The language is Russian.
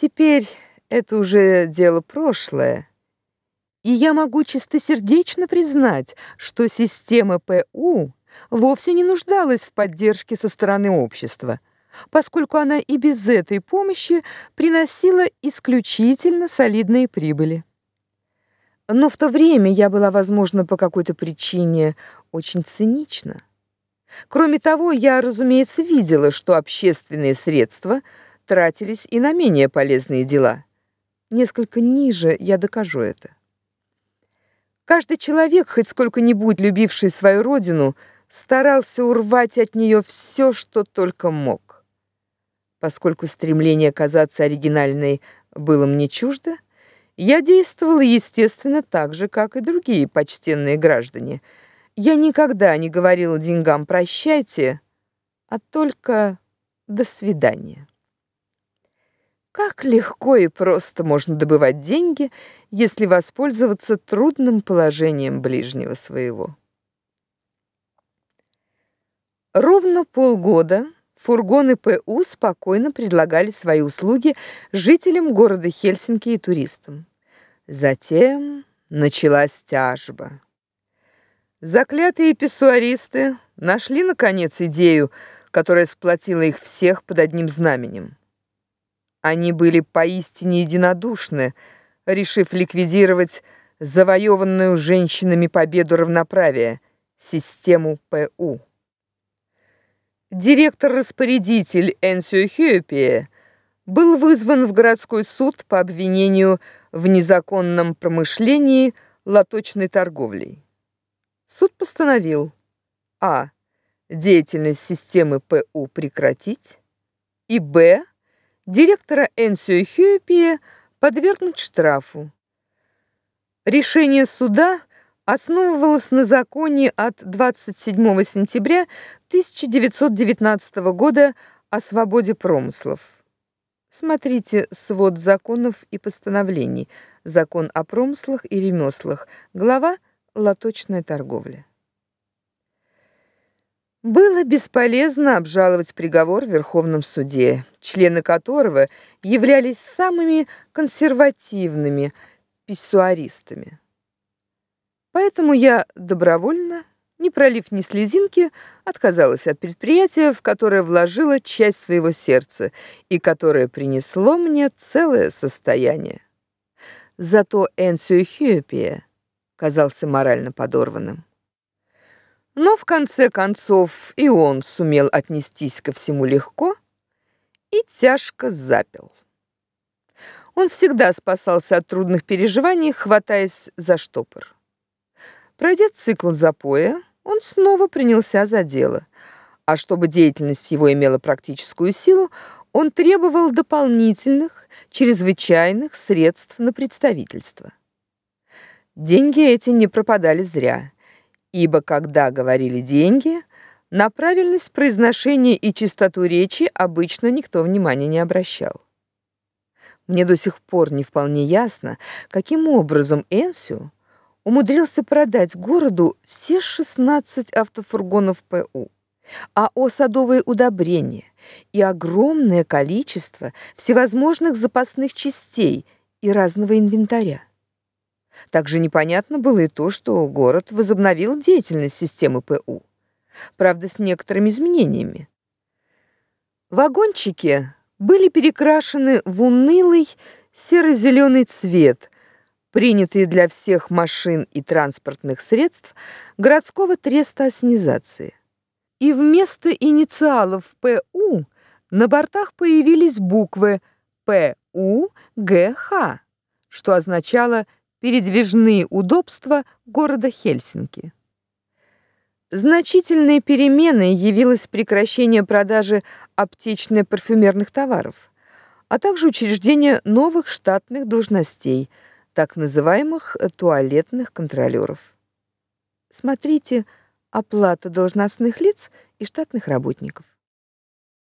Теперь это уже дело прошлое. И я могу чистосердечно признать, что система ПУ вовсе не нуждалась в поддержке со стороны общества, поскольку она и без этой помощи приносила исключительно солидные прибыли. Но в то время я была, возможно, по какой-то причине очень цинична. Кроме того, я, разумеется, видела, что общественные средства тратились и на менее полезные дела. Несколько ниже я докажу это. Каждый человек, хоть сколько-нибудь любивший свою родину, старался урвать от нее все, что только мог. Поскольку стремление казаться оригинальной было мне чуждо, я действовала, естественно, так же, как и другие почтенные граждане. Я никогда не говорила деньгам «прощайте», а только «до свидания». Как легко и просто можно добывать деньги, если воспользоваться трудным положением ближнего своего. Ровно полгода фургоны ПУ спокойно предлагали свои услуги жителям города Хельсинки и туристам. Затем началась тяжба. Заклятые писсуаристы нашли наконец идею, которая сплотила их всех под одним знаменем. Они были поистине единодушны, решив ликвидировать завоеванную женщинами победу равноправия систему ПУ. Директор-распорядитель Энсио Хьюпи был вызван в городской суд по обвинению в незаконном промышлении лоточной торговлей. Суд постановил: а. деятельность системы ПУ прекратить, и б директора Энсио Хьюпи подвергнуть штрафу. Решение суда основывалось на законе от 27 сентября 1919 года о свободе промыслов. Смотрите свод законов и постановлений. Закон о промыслах и ремеслах. Глава Лоточная торговля. Было бесполезно обжаловать приговор в Верховном суде, члены которого являлись самыми консервативными писсуаристами. Поэтому я добровольно, не пролив ни слезинки, отказалась от предприятия, в которое вложила часть своего сердца и которое принесло мне целое состояние. Зато Энсио Хьюпия казался морально подорванным. Но в конце концов и он сумел отнестись ко всему легко и тяжко запил. Он всегда спасался от трудных переживаний, хватаясь за штопор. Пройдя цикл запоя, он снова принялся за дело. А чтобы деятельность его имела практическую силу, он требовал дополнительных, чрезвычайных средств на представительство. Деньги эти не пропадали зря ибо когда говорили деньги, на правильность произношения и чистоту речи обычно никто внимания не обращал. Мне до сих пор не вполне ясно, каким образом Энсио умудрился продать городу все 16 автофургонов ПУ, а о садовые удобрения и огромное количество всевозможных запасных частей и разного инвентаря. Также непонятно было и то, что город возобновил деятельность системы ПУ. Правда, с некоторыми изменениями. Вагончики были перекрашены в унылый серо зеленый цвет, принятый для всех машин и транспортных средств городского треста ассенизации. И вместо инициалов ПУ на бортах появились буквы ПУГХ, что означало передвижные удобства города Хельсинки. Значительной переменой явилось прекращение продажи аптечно-парфюмерных товаров, а также учреждение новых штатных должностей, так называемых туалетных контролёров. Смотрите оплата должностных лиц и штатных работников.